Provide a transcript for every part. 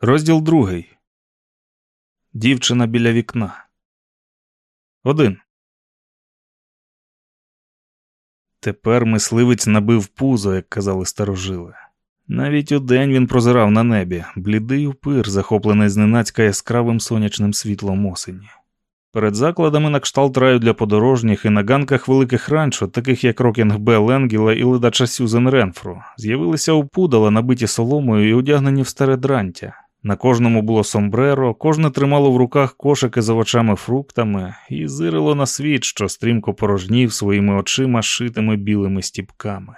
Розділ другий. Дівчина біля вікна. Один. Тепер мисливець набив пузо, як казали старожили. Навіть удень він прозирав на небі, блідий упир, захоплений зненацька яскравим сонячним світлом осені. Перед закладами на кшталт раю для подорожніх і на ганках великих ранчо, таких як Рокінг Б. Ленгіла і ледача Сюзен Ренфру, з'явилися опудала, набиті соломою і одягнені в старе дрантя. На кожному було сомбреро, кожне тримало в руках кошики з овочами фруктами і зирило на світ, що стрімко порожнів своїми очима шитими білими стіпками.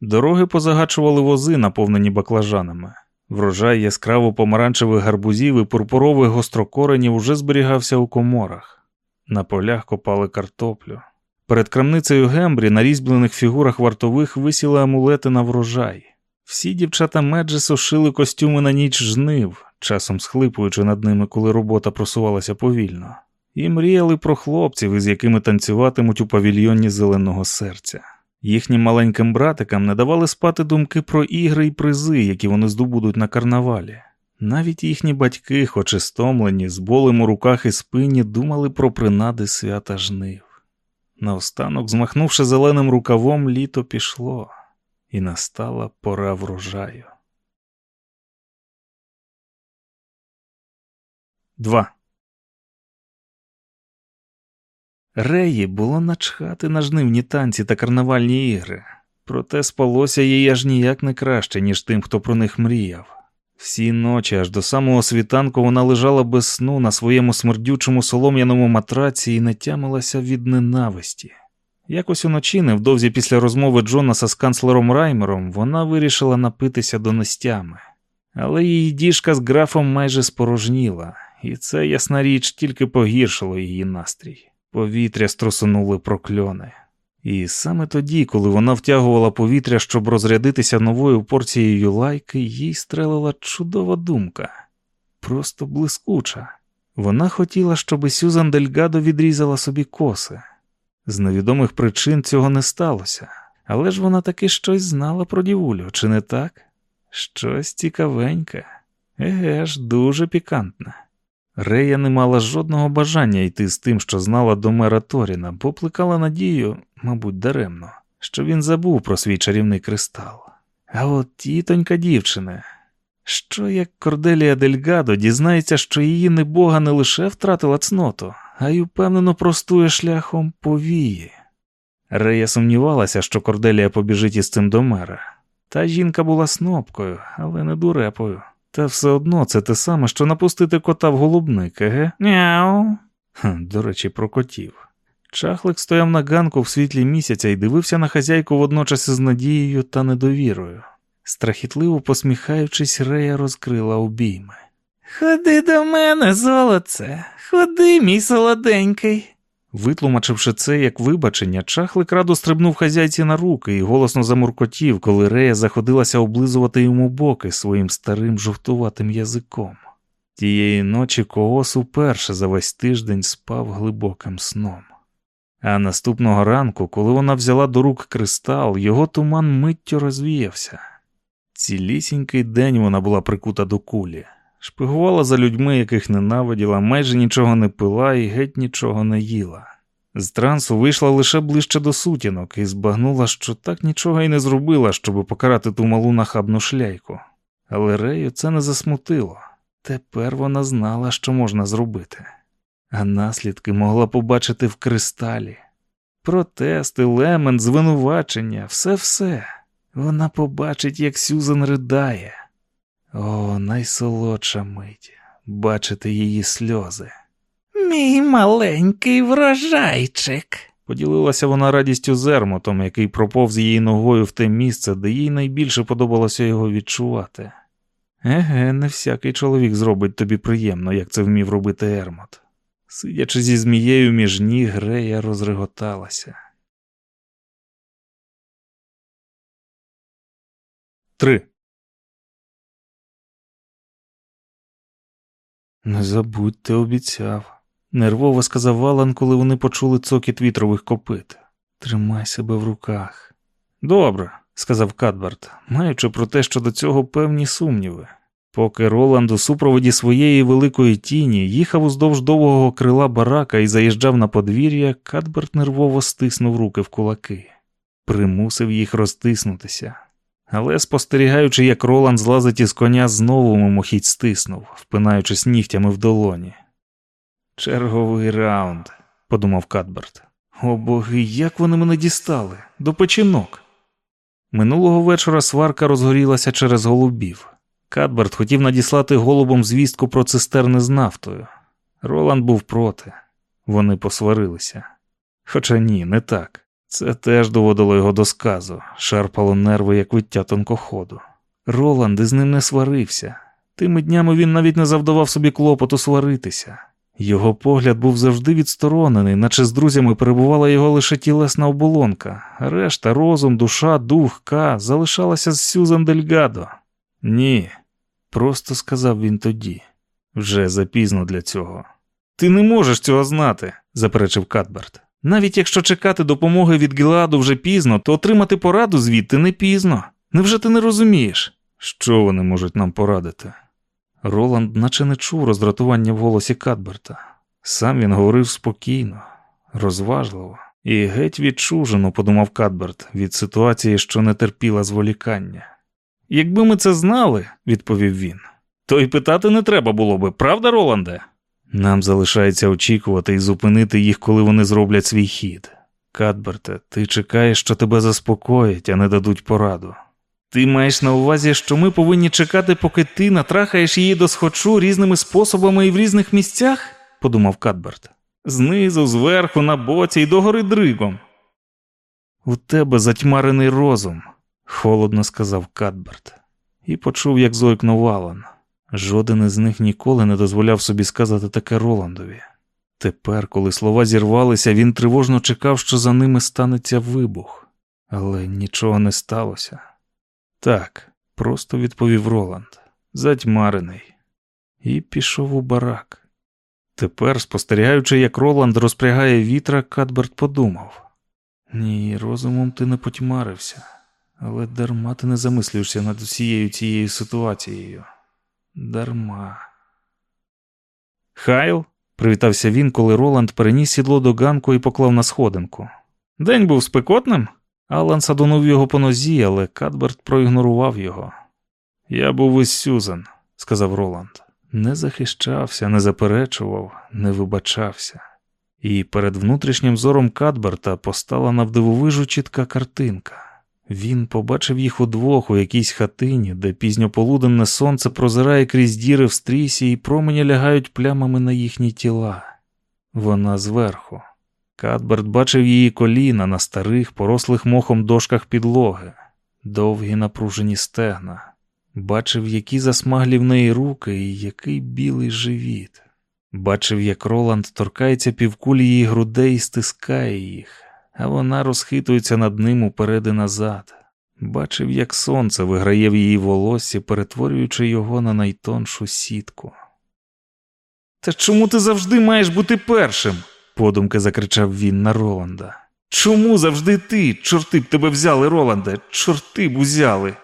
Дороги позагачували вози, наповнені баклажанами. Врожай яскраво помаранчевих гарбузів і пурпурових гострокоренів уже зберігався у коморах. На полях копали картоплю. Перед крамницею Гембрі на різьблених фігурах вартових висіли амулети на врожай. Всі дівчата меджі сушили костюми на ніч жнив, часом схлипуючи над ними, коли робота просувалася повільно, і мріяли про хлопців, із якими танцюватимуть у павільйоні зеленого серця. Їхнім маленьким братикам не давали спати думки про ігри і призи, які вони здобудуть на карнавалі. Навіть їхні батьки, хоч і стомлені, з болем у руках і спині, думали про принади свята жнив. Наостанок, змахнувши зеленим рукавом, літо пішло, і настала пора врожаю. 2. Реї було начхати на жнивні танці та карнавальні ігри, проте спалося їй аж ніяк не краще, ніж тим, хто про них мріяв. Всі ночі, аж до самого світанку, вона лежала без сну на своєму смердючому солом'яному матраці і не тямилася від ненависті. Якось уночі, невдовзі після розмови Джонаса з канцлером Раймером, вона вирішила напитися до нестями. Але її діжка з графом майже спорожніла, і це, ясна річ, тільки погіршило її настрій. Повітря струсунули прокльони. І саме тоді, коли вона втягувала повітря, щоб розрядитися новою порцією лайки, їй стрелила чудова думка, просто блискуча. Вона хотіла, щоб Сюзан Дельгадо відрізала собі коси. З невідомих причин цього не сталося, але ж вона таки щось знала про дівулю, чи не так? Щось цікавеньке, еге ж, дуже пікантне. Рея не мала жодного бажання йти з тим, що знала до мера Торіна, бо плекала надію, мабуть, даремно, що він забув про свій чарівний кристал. А от тітонька дівчина, що як Корделія Дельгадо дізнається, що її небога не лише втратила цноту, а й упевнено простує шляхом повії. Рея сумнівалася, що Корделія побіжить із цим до мера. Та жінка була снопкою, але не дурепою. Та все одно це те саме, що напустити кота в голубник, еге? Няу. До речі, про котів. Чахлик стояв на ганку в світлі місяця і дивився на хазяйку водночас із надією та недовірою. Страхітливо посміхаючись, Рея розкрила обійми. Ходи до мене, золоце, ходи, мій солоденький. Витлумачивши це як вибачення, чахлик радо стрибнув хазяйці на руки і голосно замуркотів, коли Рея заходилася облизувати йому боки своїм старим жовтуватим язиком. Тієї ночі Коос уперше за весь тиждень спав глибоким сном. А наступного ранку, коли вона взяла до рук кристал, його туман миттю розвіявся. Цілісінький день вона була прикута до кулі, шпигувала за людьми, яких ненавиділа, майже нічого не пила і геть нічого не їла. З трансу вийшла лише ближче до сутінок і збагнула, що так нічого й не зробила, щоб покарати ту малу нахабну шляйку. Але Рею це не засмутило. Тепер вона знала, що можна зробити, а наслідки могла побачити в кристалі. Протести, лемент, звинувачення, все все. Вона побачить, як Сюзан ридає. О, найсолодша мить бачити її сльози. Мій маленький врожайчик. Поділилася вона радістю з Ермотом, який проповз її ногою в те місце, де їй найбільше подобалося його відчувати. Еге, не всякий чоловік зробить тобі приємно, як це вмів робити Ермот. Сидячи зі змією між ніг, Грея розреготалася. Три. Не забудь, ти обіцяв, нервово сказав Алан, коли вони почули цокіт вітрових копит. Тримай себе в руках. Добре, сказав Кадберт, маючи про те, що до цього певні сумніви. Поки Роланд у супроводі своєї великої тіні їхав уздовж довгого крила барака і заїжджав на подвір'я, Кадберт нервово стиснув руки в кулаки, примусив їх розтиснутися. Але, спостерігаючи, як Роланд злазить із коня, знову мимохідь стиснув, впинаючись нігтями в долоні. Черговий раунд, подумав Кадберт. О боги, як вони мене дістали, до печінок. Минулого вечора сварка розгорілася через голубів. Кадберт хотів надіслати голубом звістку про цистерни з нафтою. Роланд був проти. Вони посварилися. Хоча ні, не так. Це теж доводило його до сказу, шарпало нерви, як виття тонкоходу. Роланд із ним не сварився. Тими днями він навіть не завдавав собі клопоту сваритися. Його погляд був завжди відсторонений, наче з друзями перебувала його лише тілесна оболонка, решта, розум, душа, дух, К залишалася з Сюзан Дельгадо. Ні, просто сказав він тоді. Вже запізно для цього. Ти не можеш цього знати, заперечив Катберт. Навіть якщо чекати допомоги від Гіладу вже пізно, то отримати пораду звідти не пізно. Невже ти не розумієш? Що вони можуть нам порадити? Роланд наче не чув роздратування в голосі Кадберта. Сам він говорив спокійно, розважливо і геть відчужено, подумав Кадберт, від ситуації, що не терпіла зволікання. Якби ми це знали, відповів він, то й питати не треба було би, правда, Роланде? Нам залишається очікувати і зупинити їх, коли вони зроблять свій хід. Кадберте, ти чекаєш, що тебе заспокоять, а не дадуть пораду. Ти маєш на увазі, що ми повинні чекати, поки ти натрахаєш її до схочу різними способами і в різних місцях? подумав Кадберт. Знизу, зверху, на боці і догори дригом. У тебе затьмарений розум, холодно сказав Кадберт, і почув, як зойкнув Алан. Жоден із них ніколи не дозволяв собі сказати таке Роландові. Тепер, коли слова зірвалися, він тривожно чекав, що за ними станеться вибух, але нічого не сталося. Так, просто відповів Роланд, затьмарений, і пішов у барак. Тепер, спостерігаючи, як Роланд розпрягає вітра, Кадберт подумав ні, розумом ти не потьмарився, але дарма ти не замислюєшся над усією цією ситуацією. Дарма. Хайл, привітався він, коли Роланд переніс сідло до ганку і поклав на сходинку. День був спекотним. Алан садонув його по нозі, але Кадберт проігнорував його. Я був із Сюзан, сказав Роланд. Не захищався, не заперечував, не вибачався. І перед внутрішнім зором Кадберта постала навдивовижу чітка картинка. Він побачив їх удвох у якійсь хатині, де пізньополуденне сонце прозирає крізь діри в стрісі і промені лягають плямами на їхні тіла. Вона зверху. Кадберт бачив її коліна на старих, порослих мохом дошках підлоги, довгі напружені стегна, бачив, які засмаглі в неї руки і який білий живіт. Бачив, як Роланд торкається півкулі її грудей і стискає їх, а вона розхитується над ним уперед і назад. Бачив, як сонце виграє в її волоссі, перетворюючи його на найтоншу сітку. Та чому ти завжди маєш бути першим? подумки закричав він на Роланда. Чому завжди ти? Чорти б тебе взяли, Роланде, чорти б узяли.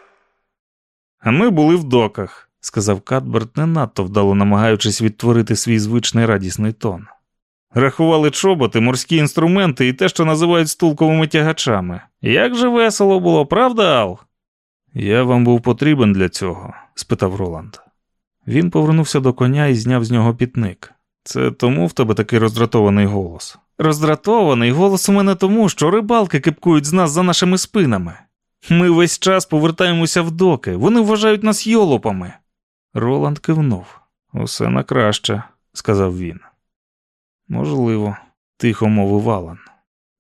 А ми були в доках, сказав Кадберт, не надто вдало намагаючись відтворити свій звичний радісний тон. Рахували чоботи, морські інструменти і те, що називають стулковими тягачами. Як же весело було, правда, Ал? Я вам був потрібен для цього? спитав Роланд. Він повернувся до коня і зняв з нього пітник. Це тому в тебе такий роздратований голос. Роздратований голос у мене тому, що рибалки кипкують з нас за нашими спинами. Ми весь час повертаємося в доки, вони вважають нас йолопами. Роланд кивнув. Усе на краще, сказав він. Можливо, тихо мовив Алан.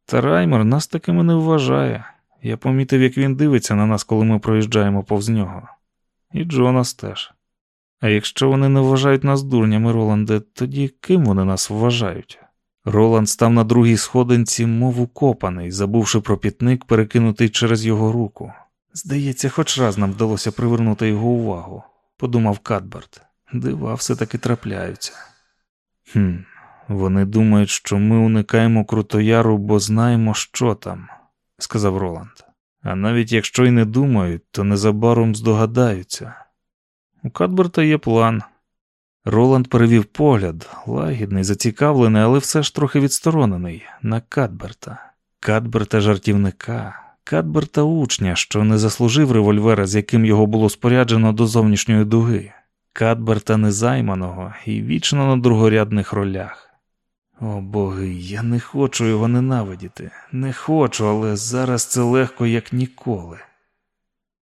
Та Раймер нас такими не вважає. Я помітив, як він дивиться на нас, коли ми проїжджаємо повз нього. І Джонас теж. А якщо вони не вважають нас дурнями, Роланде, тоді ким вони нас вважають? Роланд став на другій сходинці, мов укопаний, забувши про пітник, перекинутий через його руку. Здається, хоч раз нам вдалося привернути його увагу, подумав Кадберт. Дива все таки трапляються. Хм, вони думають, що ми уникаємо Крутояру, бо знаємо, що там, сказав Роланд. А навіть якщо й не думають, то незабаром здогадаються. У Кадберта є план. Роланд перевів погляд, лагідний, зацікавлений, але все ж трохи відсторонений, на Кадберта. Кадберта жартівника, Кадберта учня, що не заслужив револьвера, з яким його було споряджено до зовнішньої дуги, Кадберта незайманого і вічно на другорядних ролях. О боги, я не хочу його ненавидіти, не хочу, але зараз це легко, як ніколи.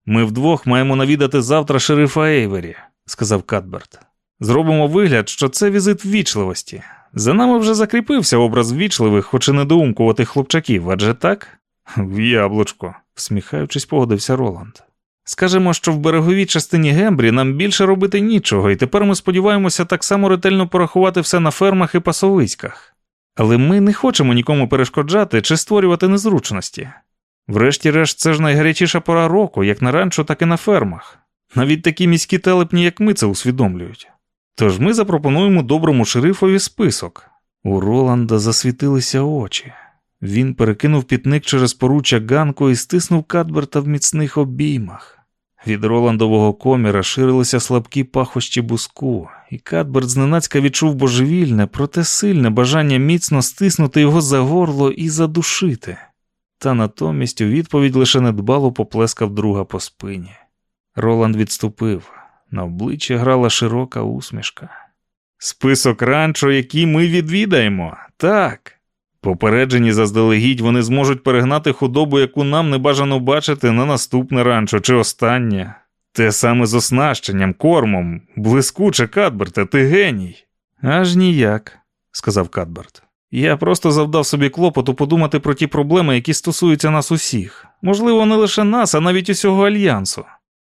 Ми вдвох маємо навідати завтра шерифа Ейвері, сказав Кадберт. Зробимо вигляд, що це візит ввічливості. За нами вже закріпився образ ввічливих, хоч і недоумкуватих хлопчаків, адже так? В яблучко, всміхаючись, погодився Роланд. Скажемо, що в береговій частині Гембрі нам більше робити нічого, і тепер ми сподіваємося так само ретельно порахувати все на фермах і пасовиськах. Але ми не хочемо нікому перешкоджати чи створювати незручності. Врешті-решт, це ж найгарячіша пора року, як на ранчо, так і на фермах. Навіть такі міські телепні, як ми, це усвідомлюють. Тож ми запропонуємо доброму шерифові список. У Роланда засвітилися очі. Він перекинув пітник через поруччя ганку і стиснув Кадберта в міцних обіймах. Від Роландового коміра ширилися слабкі пахощі буску, і Кадберт зненацька відчув божевільне, проте сильне бажання міцно стиснути його за горло і задушити. Та натомість у відповідь лише недбало поплескав друга по спині. Роланд відступив. На обличчі грала широка усмішка. Список ранчо, який ми відвідаємо, так. Попереджені заздалегідь вони зможуть перегнати худобу, яку нам не бажано бачити на наступне ранчо чи останнє. Те саме з оснащенням, кормом, блискуче, Кадберте, ти геній. Аж ніяк, сказав Кадберт. Я просто завдав собі клопоту подумати про ті проблеми, які стосуються нас усіх. Можливо, не лише нас, а навіть усього альянсу.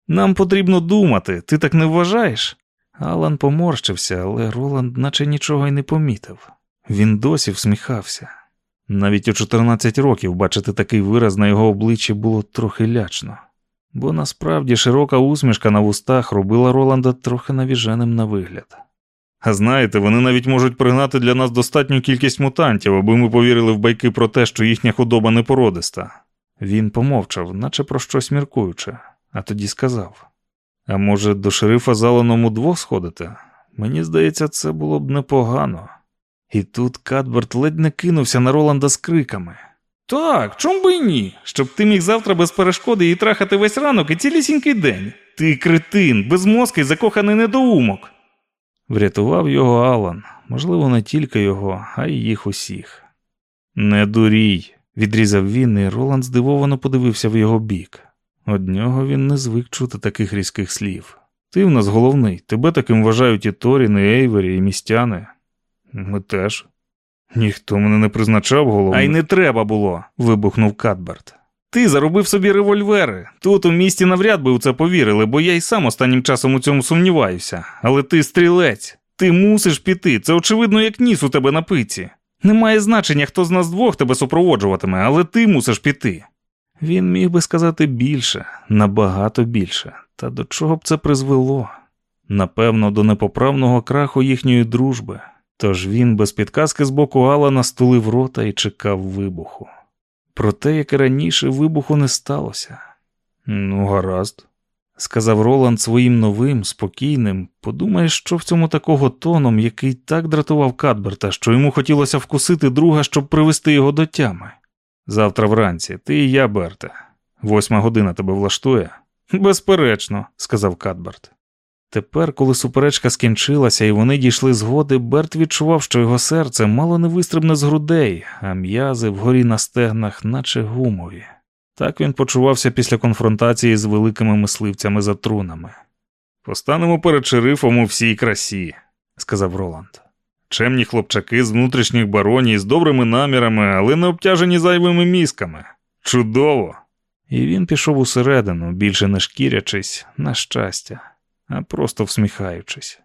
Нам потрібно думати, ти так не вважаєш? Алан поморщився, але Роланд наче нічого й не помітив. Він досі всміхався. Навіть у 14 років бачити такий вираз на його обличчі було трохи лячно, бо насправді широка усмішка на вустах робила Роланда трохи навіженим на вигляд. А знаєте, вони навіть можуть пригнати для нас достатню кількість мутантів, аби ми повірили в байки про те, що їхня худоба не породиста. Він помовчав, наче про щось міркуючи, а тоді сказав: А може, до шерифа Заланом двох сходити? Мені здається, це було б непогано. І тут Кадберт ледь не кинувся на Роланда з криками. Так, чом би й ні? Щоб ти міг завтра без перешкоди її трахати весь ранок і цілісінький день. Ти кретин, безмозкий, закоханий недоумок. Врятував його Алан, можливо, не тільки його, а й їх усіх. Не дурій, відрізав він, і Роланд здивовано подивився в його бік. Од нього він не звик чути таких різких слів. Ти в нас головний, тебе таким вважають і Торін, і Ейвері, і містяни. Ми теж. Ніхто мене не призначав голову. А й не треба було, вибухнув Кадберт. Ти заробив собі револьвери. Тут у місті навряд би у це повірили, бо я й сам останнім часом у цьому сумніваюся. Але ти стрілець, ти мусиш піти. Це очевидно, як ніс у тебе на пиці. Немає значення, хто з нас двох тебе супроводжуватиме, але ти мусиш піти. Він міг би сказати більше, набагато більше. Та до чого б це призвело? Напевно, до непоправного краху їхньої дружби. Тож він без підказки з боку Алана стулив рота і чекав вибуху. Проте, як і раніше, вибуху не сталося. Ну, гаразд, сказав Роланд своїм новим, спокійним, подумаєш, що в цьому такого тоном, який так дратував Кадберта, що йому хотілося вкусити друга, щоб привести його до тями. Завтра вранці, ти і я, Берте. Восьма година тебе влаштує? Безперечно, сказав Кадберт. Тепер, коли суперечка скінчилася і вони дійшли згоди, Берт відчував, що його серце мало не вистрибне з грудей, а м'язи вгорі на стегнах, наче гумові. Так він почувався після конфронтації з великими мисливцями за трунами. Постанемо перед шерифом у всій красі, сказав Роланд. Чемні хлопчаки з внутрішніх бароній з добрими намірами, але не обтяжені зайвими мізками. Чудово! І він пішов усередину, більше не шкірячись, на щастя а просто всміхаючись.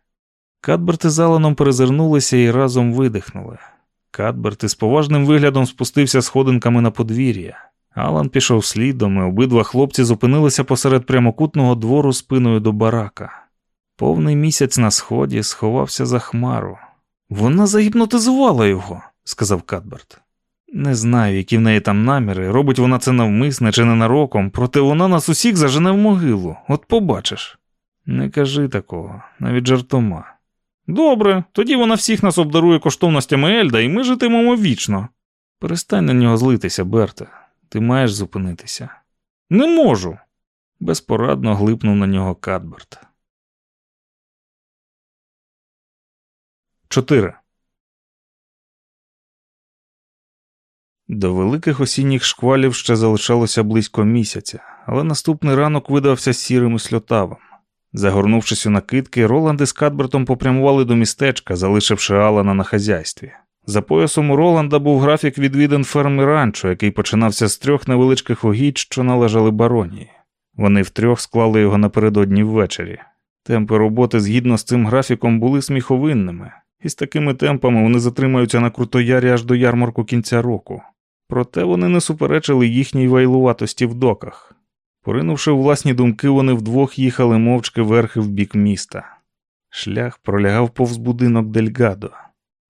Кадберт із Аланом перезирнулися і разом видихнули. Кадберт із поважним виглядом спустився сходинками на подвір'я. Алан пішов слідом, і обидва хлопці зупинилися посеред прямокутного двору спиною до барака. Повний місяць на сході сховався за хмару. Вона загіпнотизувала його, сказав Кадберт. Не знаю, які в неї там наміри, робить вона це навмисне чи ненароком, проте вона нас усіх зажене в могилу, от побачиш. Не кажи такого, навіть жартома. Добре, тоді вона всіх нас обдарує коштовностями Ельда, і ми житимемо вічно. Перестань на нього злитися, Берте. Ти маєш зупинитися. Не можу. Безпорадно глипнув на нього Кадберт. 4. До великих осінніх шквалів ще залишалося близько місяця, але наступний ранок видався сірим і сльотавим. Загорнувшись у накидки, Роланд із Кадбертом попрямували до містечка, залишивши Алана на хазяйстві. За поясом у Роланда був графік відвідин ферми ранчо, який починався з трьох невеличких угідь, що належали баронії. Вони втрьох склали його напередодні ввечері. Темпи роботи згідно з цим графіком були сміховинними, і з такими темпами вони затримаються на крутоярі аж до ярмарку кінця року. Проте вони не суперечили їхній вайлуватості в доках. Поринувши у власні думки, вони вдвох їхали мовчки верхи в бік міста. Шлях пролягав повз будинок Дельгадо.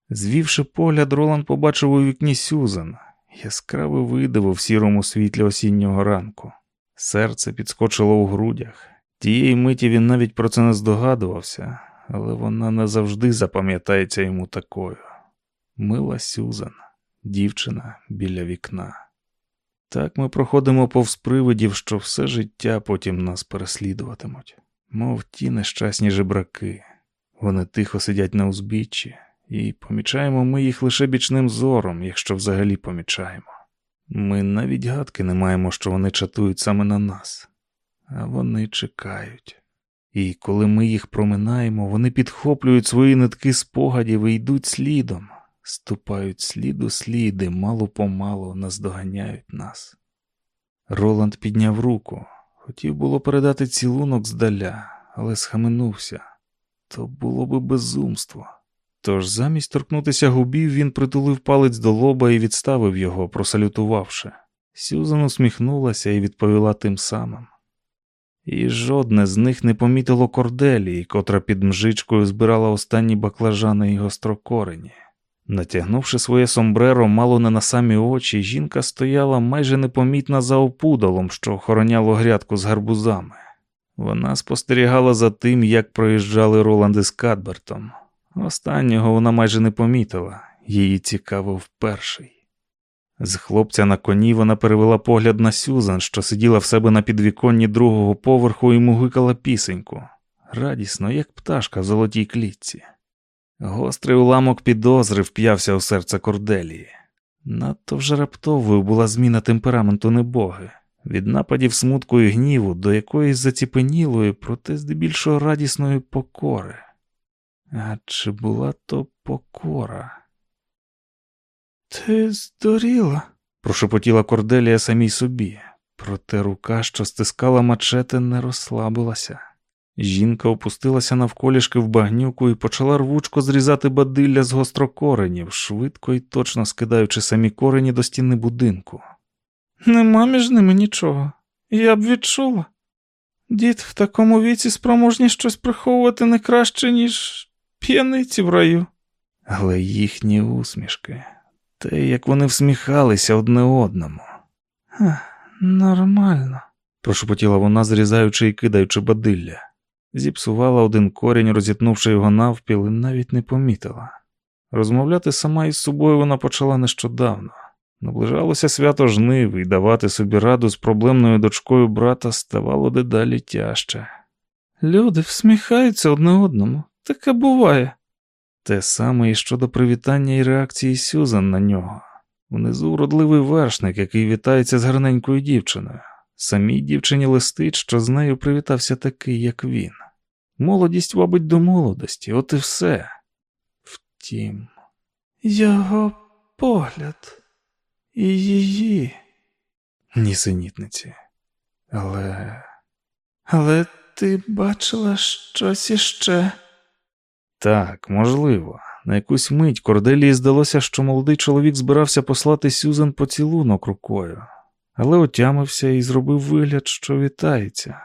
Звівши погляд, Роланд побачив у вікні Сюзан, яскраве видиво в сірому світлі осіннього ранку. Серце підскочило у грудях. Тієї миті він навіть про це не здогадувався, але вона не завжди запам'ятається йому такою. Мила Сюзан, дівчина біля вікна. Так ми проходимо повз привидів, що все життя потім нас переслідуватимуть, мов ті нещасні жебраки. Вони тихо сидять на узбіччі, і помічаємо ми їх лише бічним зором, якщо взагалі помічаємо. Ми навіть гадки не маємо, що вони чатують саме на нас, а вони чекають. І коли ми їх проминаємо, вони підхоплюють свої нитки спогадів і йдуть слідом, ступають слід у сліди, мало помалу наздоганяють нас. Роланд підняв руку, хотів було передати цілунок здаля, але схаменувся. То було би безумство. Тож замість торкнутися губів він притулив палець до лоба і відставив його, просалютувавши. Сюзан усміхнулася і відповіла тим самим. І жодне з них не помітило корделії, котра під мжичкою збирала останні баклажани і гострокорені. Натягнувши своє сомбреро мало не на самі очі, жінка стояла майже непомітна за опудалом, що охороняло грядку з гарбузами. Вона спостерігала за тим, як проїжджали Роланди з Кадбертом. Останнього вона майже не помітила, її цікавив перший. З хлопця на коні вона перевела погляд на Сюзан, що сиділа в себе на підвіконні другого поверху і мугикала пісеньку, радісно, як пташка в золотій клітці. Гострий уламок підозри вп'явся у серце корделії. Надто вже раптовою була зміна темпераменту небоги, від нападів смутку і гніву до якоїсь заціпенілої, проте здебільшого радісної покори. А чи була то покора? Ти здуріла, прошепотіла корделія самій собі, проте рука, що стискала мачете, не розслабилася. Жінка опустилася навколішки в багнюку і почала рвучко зрізати бадилля з гострокоренів, швидко і точно скидаючи самі корені до стіни будинку. Нема між ними нічого. Я б відчула. Дід в такому віці спроможні щось приховувати не краще, ніж п'яниці в раю. Але їхні усмішки, те, як вони всміхалися одне одному. Нормально, прошепотіла вона, зрізаючи і кидаючи бадилля. Зіпсувала один корінь, розітнувши його навпіл, і навіть не помітила. Розмовляти сама із собою вона почала нещодавно. Наближалося свято жнив, і давати собі раду з проблемною дочкою брата ставало дедалі тяжче. Люди всміхаються одне одному, таке буває. Те саме і щодо привітання і реакції Сюзан на нього. Внизу вродливий вершник, який вітається з гарненькою дівчиною. Самій дівчині листить, що з нею привітався такий, як він. Молодість, мабуть, до молодості, от і все. Втім, його погляд і її нісенітниці. Але. Але ти бачила щось іще? Так, можливо. На якусь мить Корделії здалося, що молодий чоловік збирався послати Сюзан поцілунок рукою, але отямився і зробив вигляд, що вітається.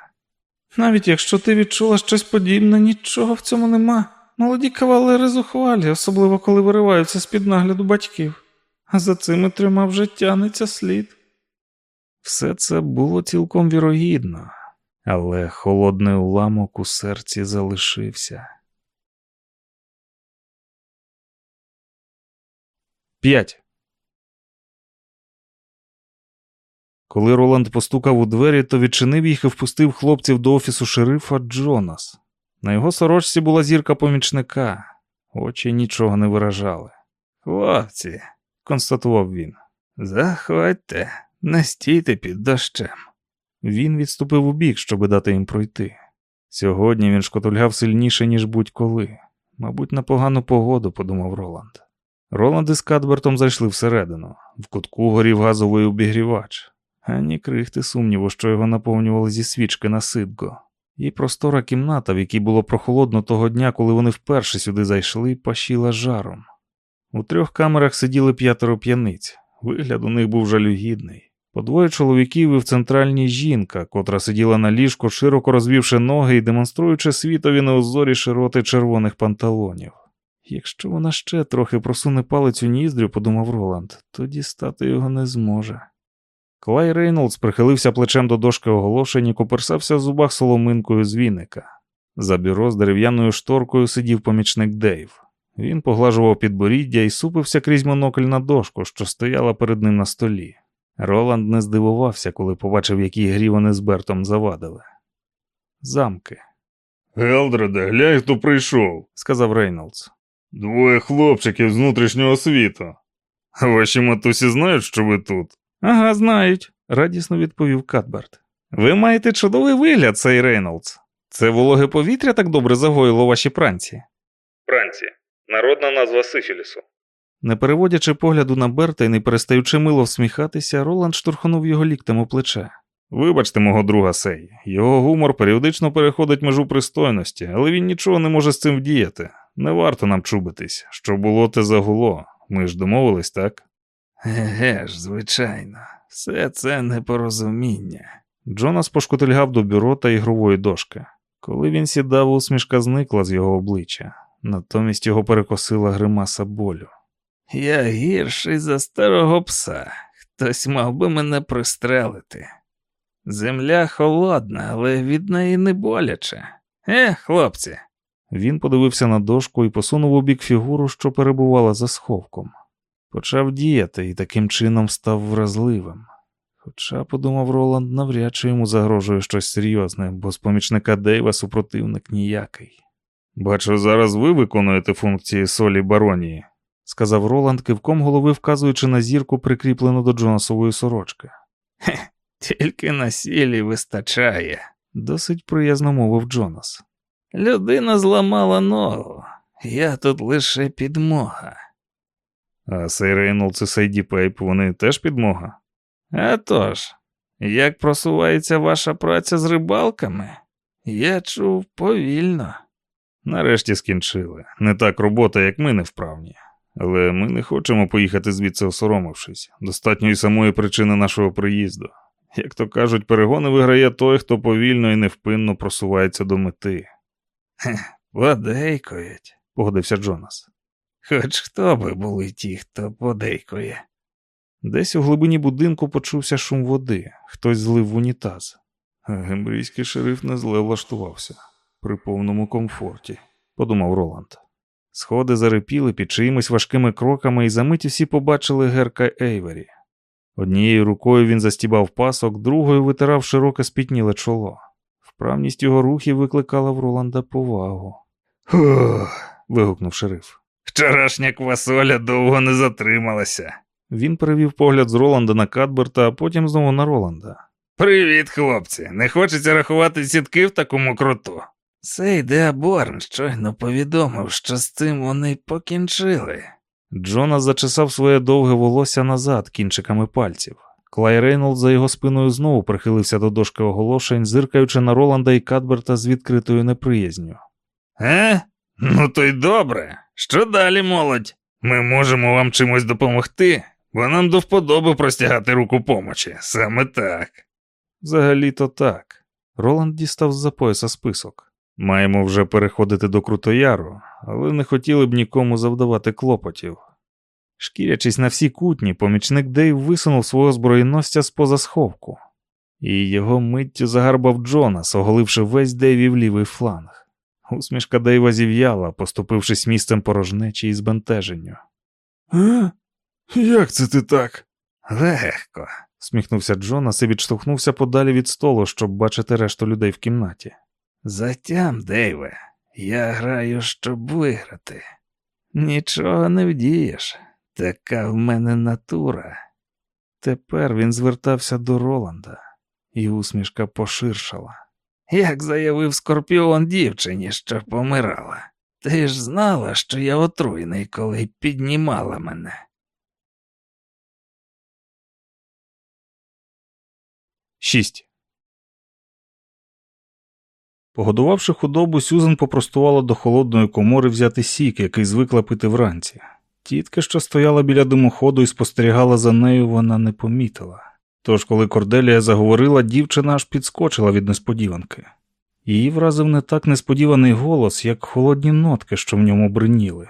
Навіть якщо ти відчула щось подібне, нічого в цьому нема. Молоді кавалери зухвалі, особливо коли вириваються з під нагляду батьків, а за цими трьома вже тянеться слід. Все це було цілком вірогідно, але холодний уламок у серці залишився. П'ять. Коли Роланд постукав у двері, то відчинив їх і впустив хлопців до офісу шерифа Джонас. На його сорочці була зірка помічника, очі нічого не виражали. Хлопці, констатував він, заходьте, не стійте під дощем. Він відступив у бік, щоб дати їм пройти. Сьогодні він шкотульгав сильніше, ніж будь-коли. Мабуть, на погану погоду, подумав Роланд. Роланд із Кадбертом зайшли всередину. В кутку горів газовий обігрівач, ані крихти сумніву, що його наповнювали зі свічки на сидго. І простора кімната, в якій було прохолодно того дня, коли вони вперше сюди зайшли, пашіла жаром. У трьох камерах сиділи п'ятеро п'яниць. Вигляд у них був жалюгідний. По двоє чоловіків і в центральній жінка, котра сиділа на ліжку, широко розвівши ноги і демонструючи світові неозорі широти червоних панталонів. Якщо вона ще трохи просуне палець у ніздрю, подумав Роланд, то дістати його не зможе. Клай Рейнолдс прихилився плечем до дошки оголошень і коперсався в зубах соломинкою з віника. За бюро з дерев'яною шторкою сидів помічник Дейв. Він погладжував підборіддя і супився крізь монокль на дошку, що стояла перед ним на столі. Роланд не здивувався, коли побачив, якій грі вони з Бертом завадили. Замки. Елдреде, глянь, хто прийшов, сказав Рейнолдс. Двоє хлопчиків з внутрішнього світу. Ваші матусі знають, що ви тут? Ага, знають, радісно відповів Катберт. Ви маєте чудовий вигляд, цей Рейнолдс. Це вологе повітря так добре загоїло ваші пранці. Пранці. Народна назва Сифілісу. Не переводячи погляду на Берта і не перестаючи мило всміхатися, Роланд штурхнув його ліктем у плече. Вибачте, мого друга Сей, його гумор періодично переходить межу пристойності, але він нічого не може з цим вдіяти. Не варто нам чубитись. Що було, те загуло. Ми ж домовились, так? Еге ж, звичайно, все це непорозуміння. Джонас пошкотильгав до бюро та ігрової дошки. Коли він сідав, усмішка зникла з його обличчя, натомість його перекосила гримаса болю. Я гірший за старого пса. Хтось мав би мене пристрелити. Земля холодна, але від неї не боляче. Е, хлопці. Він подивився на дошку і посунув у бік фігуру, що перебувала за сховком. Почав діяти і таким чином став вразливим. Хоча, подумав Роланд, навряд чи йому загрожує щось серйозне, бо з помічника Дейва супротивник ніякий. Бачу, зараз ви виконуєте функції солі баронії, сказав Роланд, кивком голови вказуючи на зірку, прикріплену до Джонасової сорочки. Хе, тільки на сілі вистачає, досить приязно мовив Джонас. Людина зламала ногу, я тут лише підмога. А Сей Рейнолдс і Сейді Пейп, вони теж підмога? А тож, як просувається ваша праця з рибалками? Я чув повільно. Нарешті скінчили. Не так робота, як ми невправні. Але ми не хочемо поїхати звідси осоромившись. Достатньо й самої причини нашого приїзду. Як то кажуть, перегони виграє той, хто повільно і невпинно просувається до мети. Подейкують, погодився Джонас. Хоч хто би були ті, хто подейкує. Десь у глибині будинку почувся шум води, хтось злив в унітаз. Гембрійський шериф не зле влаштувався при повному комфорті, подумав Роланд. Сходи зарипіли під чиїмись важкими кроками, і за мить усі побачили Герка Ейвері. Однією рукою він застібав пасок, другою витирав широке спітніле чоло. Вправність його рухів викликала в Роланда повагу. Хух. вигукнув шериф. Вчорашня квасоля довго не затрималася. Він перевів погляд з Роланда на Кадберта, а потім знову на Роланда. Привіт, хлопці. Не хочеться рахувати сітки в такому круту. Цей Деаборн щойно повідомив, що з цим вони покінчили. Джона зачесав своє довге волосся назад кінчиками пальців. Клай Рейнолд за його спиною знову прихилився до дошки оголошень, зиркаючи на Роланда і Катберта з відкритою неприязню. Е? Ну то й добре. Що далі, молодь? Ми можемо вам чимось допомогти, бо нам до вподоби простягати руку помочі. Саме так. Взагалі-то так. Роланд дістав з-за пояса список. Маємо вже переходити до Крутояру, але не хотіли б нікому завдавати клопотів. Шкірячись на всі кутні, помічник Дейв висунув свого зброєносця з поза сховку. і його миттю загарбав Джонас, оголивши весь Дейвів лівий фланг. Усмішка Дейва зів'яла, поступившись місцем порожнечі і збентеженню. А? Як це ти так? Легко, сміхнувся Джонас і відштовхнувся подалі від столу, щоб бачити решту людей в кімнаті. Затям, Дейве, я граю, щоб виграти. Нічого не вдієш. Така в мене натура. Тепер він звертався до Роланда, і усмішка поширшала. Як заявив скорпіон дівчині, що помирала. Ти ж знала, що я отруйний, коли піднімала мене. Шість. Погодувавши худобу, Сюзан попростувала до холодної комори взяти сік, який звикла пити вранці. Тітка, що стояла біля димоходу і спостерігала за нею, вона не помітила. Тож, коли Корделія заговорила, дівчина аж підскочила від несподіванки. Її вразив не так несподіваний голос, як холодні нотки, що в ньому бриніли.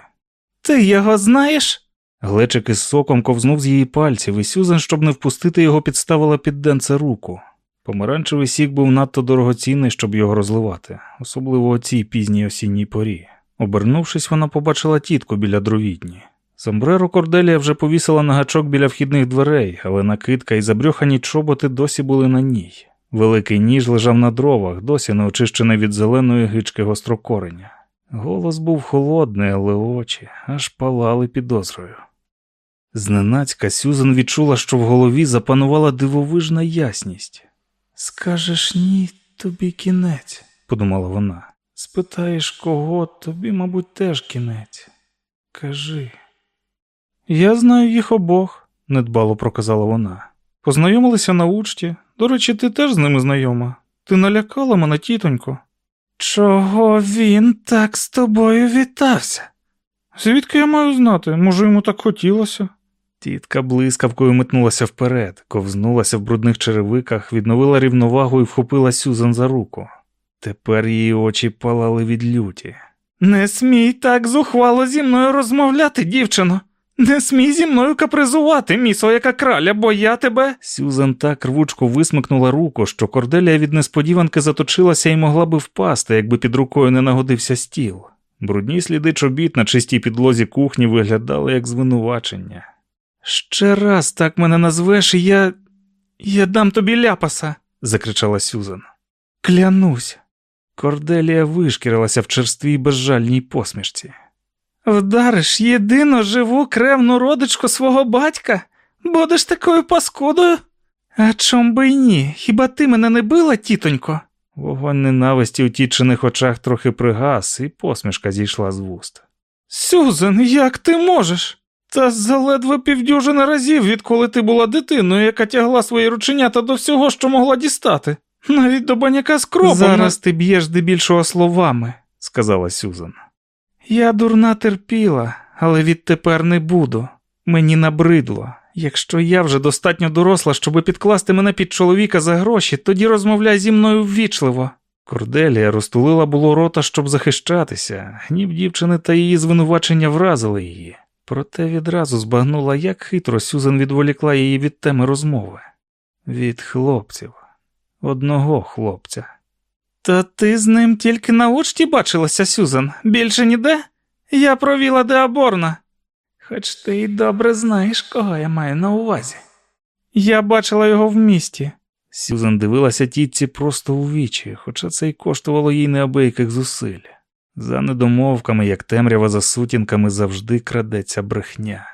Ти його знаєш? Глечик із соком ковзнув з її пальців, і Сюзан, щоб не впустити його, підставила під денце руку. Помаранчевий сік був надто дорогоцінний, щоб його розливати, особливо у цій пізній осінній порі. Обернувшись, вона побачила тітку біля дровітні. Сомбреро Корделія вже повісила на гачок біля вхідних дверей, але накидка і забрьохані чоботи досі були на ній. Великий ніж лежав на дровах, досі не очищений від зеленої гички гострокореня. Голос був холодний, але очі аж палали підозрою. Зненацька Сюзан відчула, що в голові запанувала дивовижна ясність. Скажеш ні, тобі кінець, подумала вона. Спитаєш кого, тобі, мабуть, теж кінець. Кажи. Я знаю їх обох, недбало проказала вона. Познайомилися на учті. До речі, ти теж з ними знайома. Ти налякала мене, тітонько. Чого він так з тобою вітався? Звідки я маю знати? Може, йому так хотілося? Тітка блискавкою метнулася вперед, ковзнулася в брудних черевиках, відновила рівновагу і вхопила Сюзан за руку. Тепер її очі палали від люті. Не смій так зухвало зі мною розмовляти, дівчино. Не смій зі мною капризувати, місояка краля, бо я тебе. Сюзан так рвучко висмикнула руку, що корделія від несподіванки заточилася і могла би впасти, якби під рукою не нагодився стіл. Брудні сліди чобіт на чистій підлозі кухні виглядали як звинувачення. Ще раз так мене назвеш, і я. я дам тобі ляпаса, закричала Сюзан. Клянусь. Корделія вишкірилася в черствій безжальній посмішці. Вдариш єдину живу кревну родичку свого батька? Будеш такою паскудою? А чом би й ні? Хіба ти мене не била, тітонько? Вогонь ненависті у тітчиних очах трохи пригас, і посмішка зійшла з вуст. Сюзан, як ти можеш? Та заледве півдюжини разів, відколи ти була дитиною, яка тягла свої рученята до всього, що могла дістати, навіть до баняка з кропом. Зараз ти б'єш дебільшого словами, сказала Сюзан. Я дурна терпіла, але відтепер не буду. Мені набридло. Якщо я вже достатньо доросла, щоб підкласти мене під чоловіка за гроші, тоді розмовляй зі мною ввічливо. Корделія розтулила було рота, щоб захищатися, гнів дівчини та її звинувачення вразили її. Проте відразу збагнула, як хитро Сюзан відволікла її від теми розмови. Від хлопців, одного хлопця. Та ти з ним тільки на учті бачилася, Сюзан, більше ніде? Я провіла Деаборна. Хоч ти й добре знаєш, кого я маю на увазі. Я бачила його в місті. Сюзан дивилася тітці просто у вічі, хоча це й коштувало їй неабияких зусиль. За недомовками, як темрява за сутінками, завжди крадеться брехня.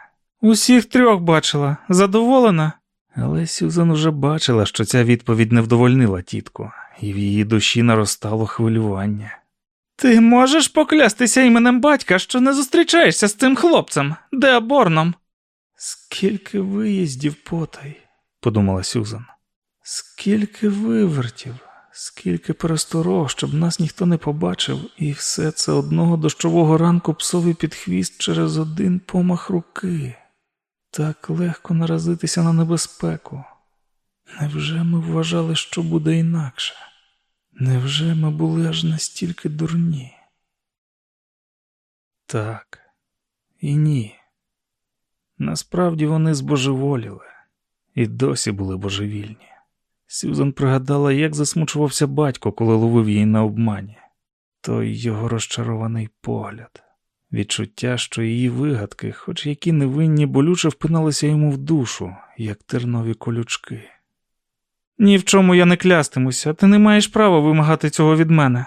Усіх трьох бачила, задоволена. Але Сюзан уже бачила, що ця відповідь не вдовольнила тітку, і в її душі наростало хвилювання. Ти можеш поклястися іменем батька, що не зустрічаєшся з цим хлопцем, Деаборном? Скільки виїздів потай, подумала Сюзан. Скільки вивертів, скільки пересторог, щоб нас ніхто не побачив, і все це одного дощового ранку псові під хвіст через один помах руки. Так легко наразитися на небезпеку. Невже ми вважали, що буде інакше? Невже ми були аж настільки дурні? Так, і ні. Насправді вони збожеволіли і досі були божевільні. Сюзан пригадала, як засмучувався батько, коли ловив її на обмані. Той його розчарований погляд, відчуття, що її вигадки, хоч які невинні, болюче впиналися йому в душу, як тернові колючки. Ні в чому я не клястимуся, ти не маєш права вимагати цього від мене.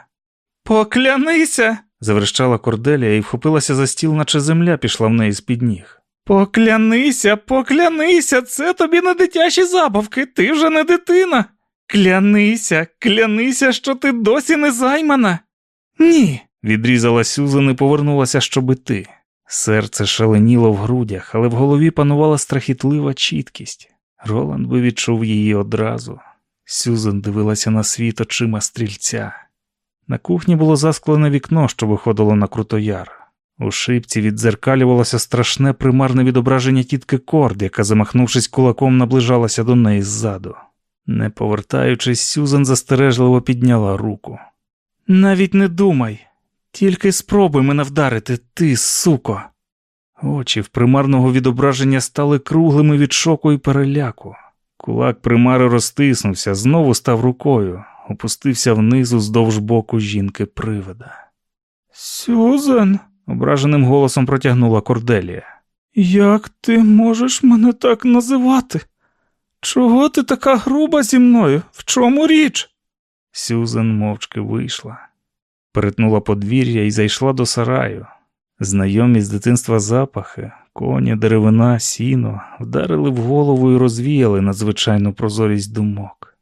Поклянися. заверещала Корделія і вхопилася за стіл, наче земля пішла в неї з під ніг. Поклянися, поклянися, це тобі не дитячі забавки, ти вже не дитина. Клянися, клянися, що ти досі не займана. Ні. Відрізала Сюзан і повернулася, щоб іти. Серце шаленіло в грудях, але в голові панувала страхітлива чіткість. Роланд би відчув її одразу. Сюзан дивилася на світ очима стрільця. На кухні було засклене вікно, що виходило на крутояр. У шибці віддзеркалювалося страшне примарне відображення тітки Корд, яка, замахнувшись кулаком, наближалася до неї ззаду. Не повертаючись, Сюзан застережливо підняла руку. Навіть не думай, тільки спробуй мене вдарити, ти, суко. Очі в примарного відображення стали круглими від шоку і переляку. Кулак примари розтиснувся, знову став рукою, опустився вниз уздовж боку жінки привида. Сюзан, ображеним голосом протягнула Корделія. Як ти можеш мене так називати? Чого ти така груба зі мною? В чому річ? Сюзан мовчки вийшла, перетнула подвір'я і зайшла до сараю. Знайомі з дитинства запахи, коні, деревина, сіно вдарили в голову і розвіяли надзвичайну прозорість думок.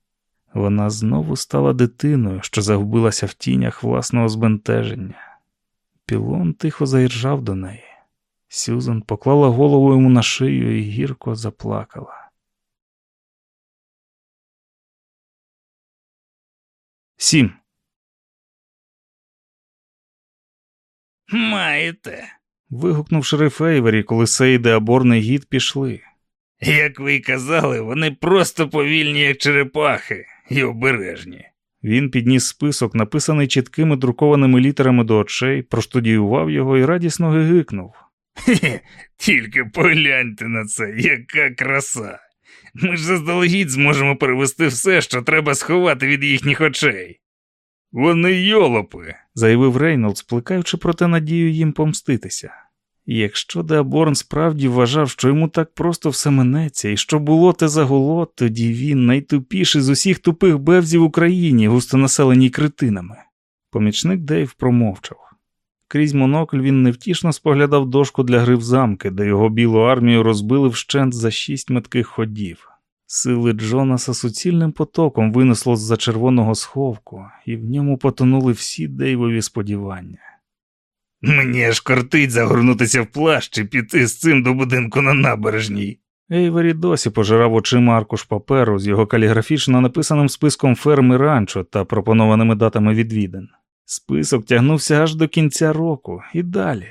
Вона знову стала дитиною, що загубилася в тінях власного збентеження. Пілон тихо заіржав до неї. Сюзан поклала голову йому на шию і гірко заплакала. Сім. Маєте. вигукнув шериф Ейвері, коли Сейди Аборний гід пішли. Як ви й казали, вони просто повільні, як черепахи, і обережні. Він підніс список, написаний чіткими друкованими літерами до очей, проштудіював його і радісно гигикнув. Хе-хе, тільки погляньте на це, яка краса. Ми ж заздалегідь зможемо перевести все, що треба сховати від їхніх очей. Вони йолопи. заявив Рейнолдс, плекаючи проте надію їм помститися. Якщо Деаборн справді вважав, що йому так просто все минеться, і що було те загуло, тоді він найтупіший з усіх тупих бевзів в Україні, густонаселеній критинами. Помічник Дейв промовчав. Крізь монокль він невтішно споглядав дошку для гри в замки, де його білу армію розбили вщент за шість метких ходів. Сили Джонаса суцільним потоком винесло з-за червоного сховку, і в ньому потонули всі Дейвові сподівання. Мені аж кортить загорнутися в плащ і піти з цим до будинку на набережній. Ейвері досі пожирав очима аркуш паперу з його каліграфічно написаним списком ферми ранчо та пропонованими датами відвідин. Список тягнувся аж до кінця року і далі.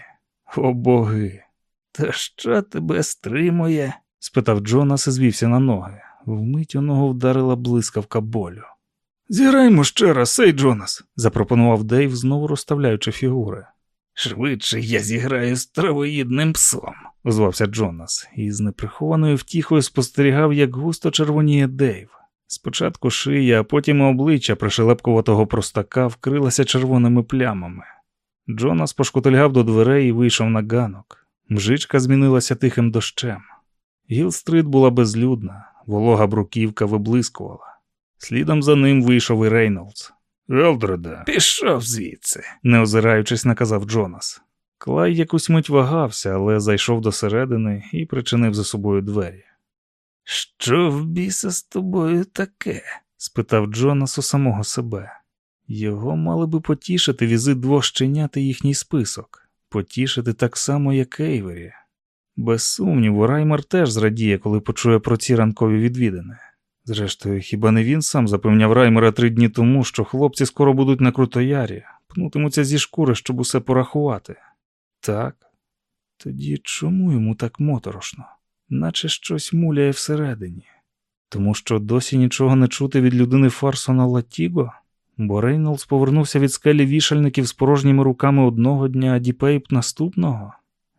О боги! Та що тебе стримує? спитав Джонас і звівся на ноги. Вмить у ногу вдарила блискавка болю. Зіграймо ще раз, сей Джонас. запропонував Дейв, знову розставляючи фігури. Швидше я зіграю з травоїдним псом. озвався Джонас, і з неприхованою втіхою спостерігав, як густо червоніє Дейв. Спочатку шия, а потім обличчя пришелепкуватого простака вкрилася червоними плямами. Джонас пошкотильгав до дверей і вийшов на ганок. Мжичка змінилася тихим дощем. Гіл-стрит була безлюдна, волога бруківка виблискувала. Слідом за ним вийшов і Рейнолдс. Елдреда, пішов звідси. не озираючись, наказав Джонас. Клай якусь мить вагався, але зайшов до середини і причинив за собою двері. Що в біса з тобою таке? спитав Джонас у самого себе. Його мали би потішити візит двох щенят і їхній список, потішити так само, як Ейвері. Без сумніву, Раймер теж зрадіє, коли почує про ці ранкові відвідини. Зрештою, хіба не він сам запевняв Раймера три дні тому, що хлопці скоро будуть на крутоярі, пнутимуться зі шкури, щоб усе порахувати? Так, тоді чому йому так моторошно, наче щось муляє всередині? Тому що досі нічого не чути від людини Фарсона Латіго? Бо Рейнолдс повернувся від скелі вішальників з порожніми руками одного дня, а Діпейп наступного?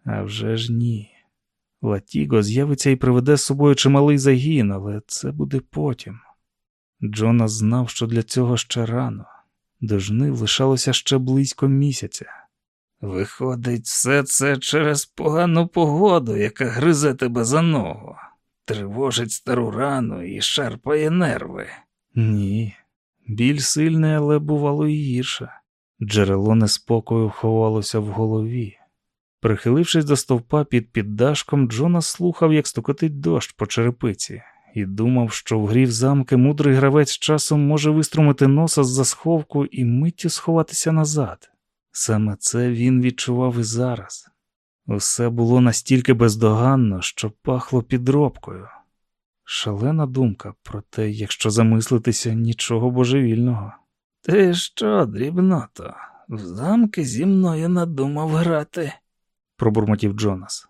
А вже ж ні. Латіго з'явиться і приведе з собою чималий загін, але це буде потім. Джонас знав, що для цього ще рано. До жнив лишалося ще близько місяця. Виходить, все це через погану погоду, яка гризе тебе за ногу, тривожить стару рану і шарпає нерви. Ні, біль сильний, але бувало і гірше. Джерело неспокою ховалося в голові. Прихилившись до стовпа під піддашком, Джонас слухав, як стукотить дощ по черепиці, і думав, що в грі в замки мудрий гравець часом може виструмити носа з за сховку і миттю сховатися назад. Саме це він відчував і зараз. Усе було настільки бездоганно, що пахло підробкою. Шалена думка, проте, якщо замислитися, нічого божевільного. Ти що, дрібното, в замки зі мною надумав грати? Пробурмотів Джонас.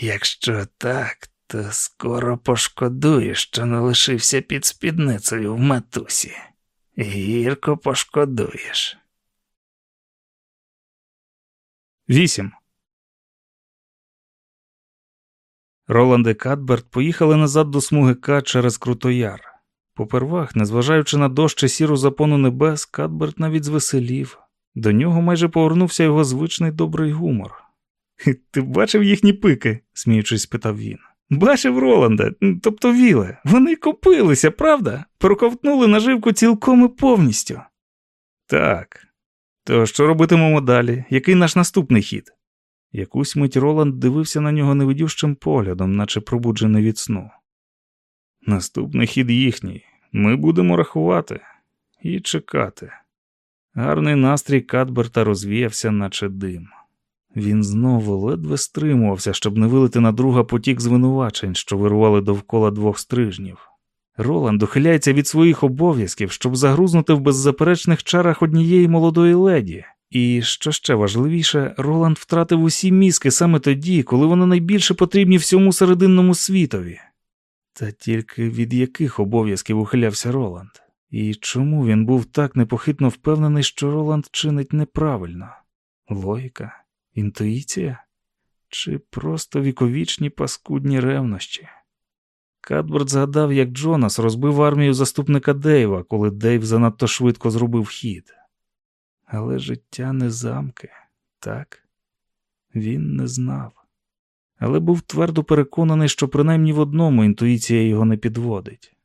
Якщо так, то скоро пошкодуєш, що не лишився під спідницею в матусі. Гірко пошкодуєш. 8. Роланд і Кадберт поїхали назад до смуги К через Крутояр. Попервах, незважаючи на дощ і сіру запону небес, Кадберт навіть звеселів. До нього майже повернувся його звичний добрий гумор. Ти бачив їхні пики? сміючись, спитав він. Бачив Роланда, тобто Віле. Вони копилися, правда? Проковтнули наживку цілком і повністю. Так. То що робитимемо далі? Який наш наступний хід? Якусь мить Роланд дивився на нього невидющим поглядом, наче пробуджений від сну. Наступний хід їхній. Ми будемо рахувати і чекати. Гарний настрій Кадберта розвіявся, наче дим. Він знову ледве стримувався, щоб не вилити на друга потік звинувачень, що вирували довкола двох стрижнів. Роланд ухиляється від своїх обов'язків, щоб загрузнути в беззаперечних чарах однієї молодої леді. І що ще важливіше, Роланд втратив усі мізки саме тоді, коли вони найбільше потрібні всьому серединному світові. Та тільки від яких обов'язків ухилявся Роланд? І чому він був так непохитно впевнений, що Роланд чинить неправильно? Логіка? Інтуїція? Чи просто віковічні паскудні ревнощі? Кадберт згадав, як Джонас розбив армію заступника Дейва, коли Дейв занадто швидко зробив хід. Але життя не замки, так? Він не знав. Але був твердо переконаний, що принаймні в одному інтуїція його не підводить.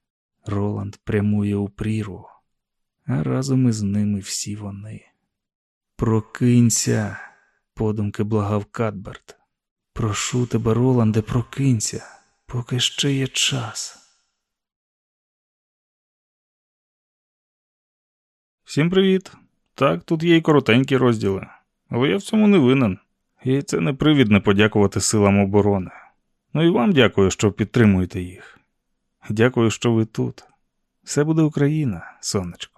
Роланд прямує у прірву, а разом із ними всі вони. Прокинься подумки благав Кадберт. Прошу тебе, Роланде, прокинься, поки ще є час. Всім привіт. Так, тут є й коротенькі розділи, але я в цьому не винен, і це не привід не подякувати силам оборони. Ну і вам дякую, що підтримуєте їх. Дякую, що ви тут. Все буде Україна, сонечко.